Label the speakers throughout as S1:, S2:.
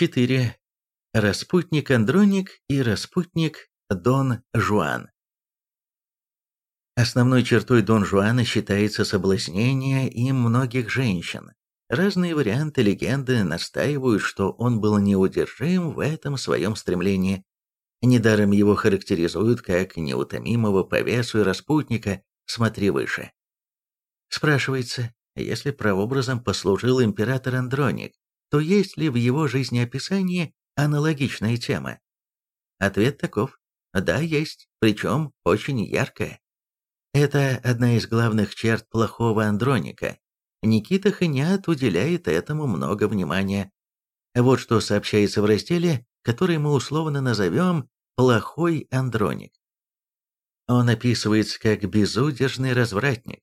S1: 4. Распутник Андроник и распутник Дон Жуан. Основной чертой Дон Жуана считается соблазнение им многих женщин. Разные варианты легенды настаивают, что он был неудержим в этом своем стремлении. Недаром его характеризуют как неутомимого по весу и распутника, смотри выше. Спрашивается, если прообразом послужил император Андроник, то есть ли в его жизнеописании аналогичная тема? Ответ таков. Да, есть, причем очень яркая. Это одна из главных черт плохого Андроника. Никита Ханят уделяет этому много внимания. Вот что сообщается в разделе, который мы условно назовем «Плохой Андроник». Он описывается как безудержный развратник.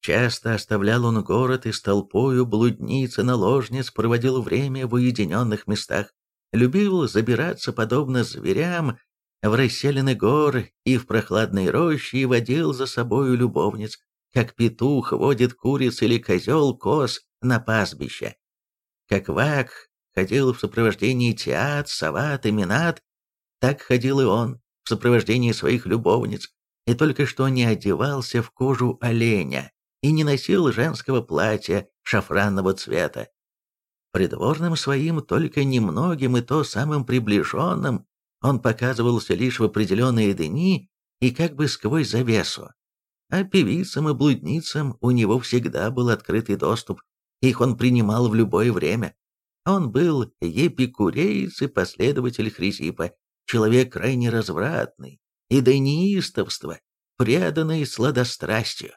S1: Часто оставлял он город и с толпою блудниц и наложниц проводил время в уединенных местах. Любил забираться, подобно зверям, в расселены гор и в прохладной роще и водил за собою любовниц, как петух водит куриц или козел коз на пастбище. Как вак ходил в сопровождении теат, сават и минат, так ходил и он в сопровождении своих любовниц, и только что не одевался в кожу оленя и не носил женского платья шафранного цвета. Придворным своим только немногим и то самым приближенным он показывался лишь в определенные дни и как бы сквозь завесу. А певицам и блудницам у него всегда был открытый доступ, их он принимал в любое время. Он был епикуреец и последователь Хрисипа, человек крайне развратный, и до неистовства, преданный сладострастию.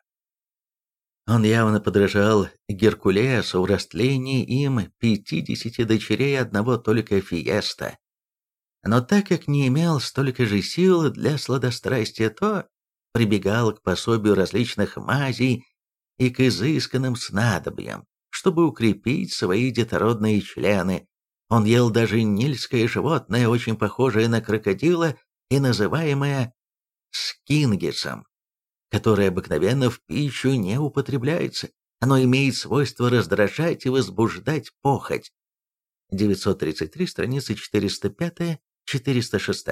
S1: Он явно подражал Геркулесу в растлении им пятидесяти дочерей одного только Фиеста, но так как не имел столько же сил для сладострастия, то прибегал к пособию различных мазей и к изысканным снадобьям, чтобы укрепить свои детородные члены. Он ел даже нильское животное, очень похожее на крокодила и называемое скингисом, которое обыкновенно в пищу не употребляется. Оно имеет свойство раздражать и возбуждать похоть. 933, страница 405 406.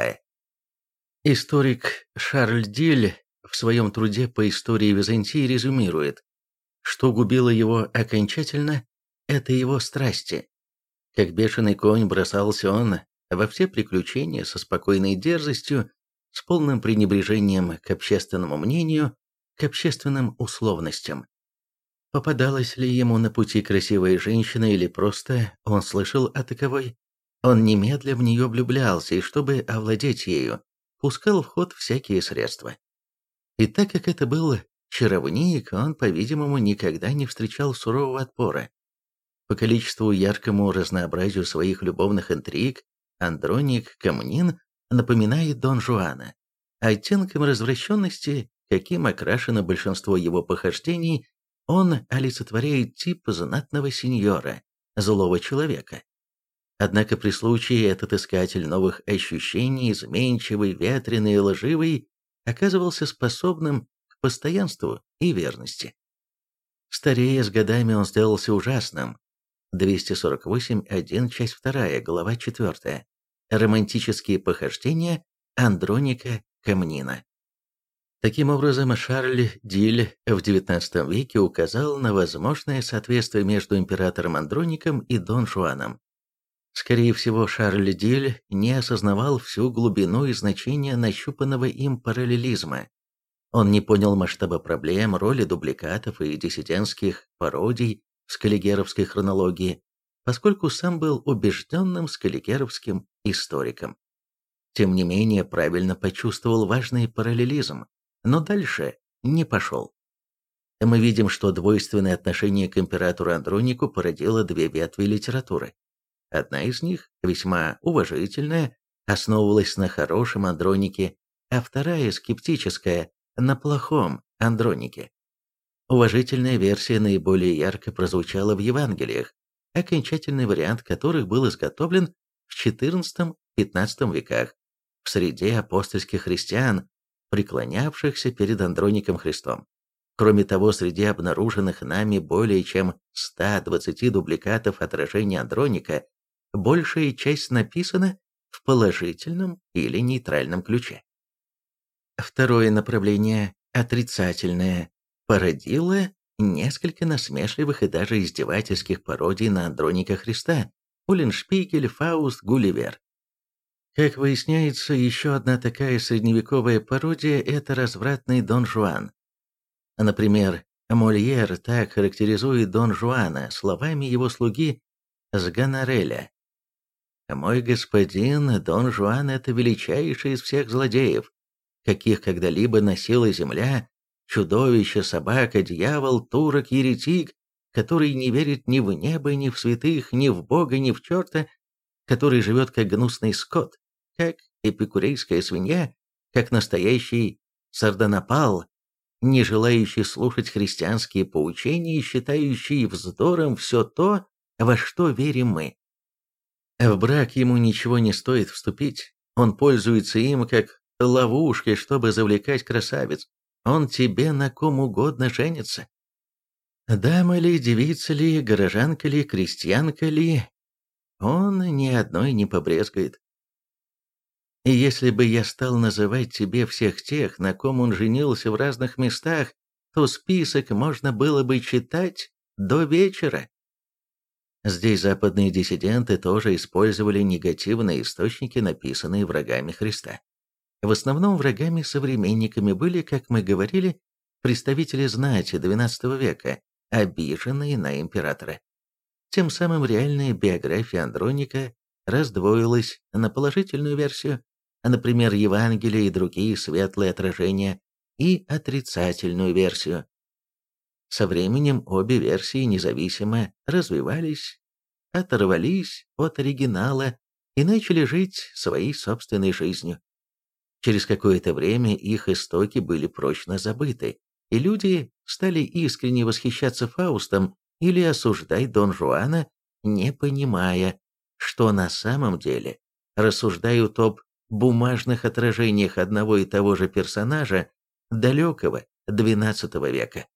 S1: Историк Шарль Диль в своем труде по истории Византии резюмирует, что губило его окончательно – это его страсти. Как бешеный конь бросался он во все приключения со спокойной дерзостью, с полным пренебрежением к общественному мнению, к общественным условностям. Попадалась ли ему на пути красивая женщина или просто он слышал о таковой, он немедля в нее влюблялся и, чтобы овладеть ею, пускал в ход всякие средства. И так как это был чаровник, он, по-видимому, никогда не встречал сурового отпора. По количеству яркому разнообразию своих любовных интриг Андроник Камнин напоминает Дон Жуана. Оттенком развращенности, каким окрашено большинство его похождений, он олицетворяет тип знатного сеньора, злого человека. Однако при случае этот искатель новых ощущений, изменчивый, ветреный и лживый, оказывался способным к постоянству и верности. Старея с годами он сделался ужасным. 248.1, часть 2, глава 4. Романтические похождения Андроника Камнина. Таким образом, Шарль Диль в XIX веке указал на возможное соответствие между императором Андроником и Дон Жуаном. Скорее всего, Шарль Диль не осознавал всю глубину и значение нащупанного им параллелизма. Он не понял масштаба проблем, роли дубликатов и диссидентских пародий в скаллигеровской хронологии, поскольку сам был убежденным скаллигеровским историком. Тем не менее, правильно почувствовал важный параллелизм, но дальше не пошел. Мы видим, что двойственное отношение к императору Андронику породило две ветви литературы. Одна из них, весьма уважительная, основывалась на хорошем андронике, а вторая, скептическая, на плохом андронике. Уважительная версия наиболее ярко прозвучала в Евангелиях, окончательный вариант которых был изготовлен в XIV-XV веках в среде апостольских христиан, преклонявшихся перед Андроником Христом. Кроме того, среди обнаруженных нами более чем 120 дубликатов отражения Андроника большая часть написана в положительном или нейтральном ключе. Второе направление, отрицательное, породило несколько насмешливых и даже издевательских пародий на Андроника Христа, Уллиншпигель, Фауст, Гулливер. Как выясняется, еще одна такая средневековая пародия – это развратный Дон Жуан. Например, Мольер так характеризует Дон Жуана словами его слуги с Ганареля. «Мой господин Дон Жуан – это величайший из всех злодеев, каких когда-либо носила земля, чудовище, собака, дьявол, турок, еретик, который не верит ни в небо, ни в святых, ни в Бога, ни в черта, который живет как гнусный скот, как эпикурейская свинья, как настоящий сардонапал, не желающий слушать христианские поучения и считающий вздором все то, во что верим мы. В брак ему ничего не стоит вступить, он пользуется им как ловушкой, чтобы завлекать красавиц, он тебе на ком угодно женится. Дама ли, девица ли, горожанка ли, крестьянка ли, он ни одной не побрезгает. И если бы я стал называть тебе всех тех, на ком он женился в разных местах, то список можно было бы читать до вечера. Здесь западные диссиденты тоже использовали негативные источники, написанные врагами Христа. В основном врагами-современниками были, как мы говорили, представители знати XII века, обиженные на императора. Тем самым реальная биография Андроника раздвоилась на положительную версию, а, например, Евангелие и другие светлые отражения, и отрицательную версию. Со временем обе версии независимо развивались, оторвались от оригинала и начали жить своей собственной жизнью. Через какое-то время их истоки были прочно забыты, и люди стали искренне восхищаться Фаустом или осуждать Дон Жуана, не понимая, что на самом деле рассуждают об бумажных отражениях одного и того же персонажа далекого XII века.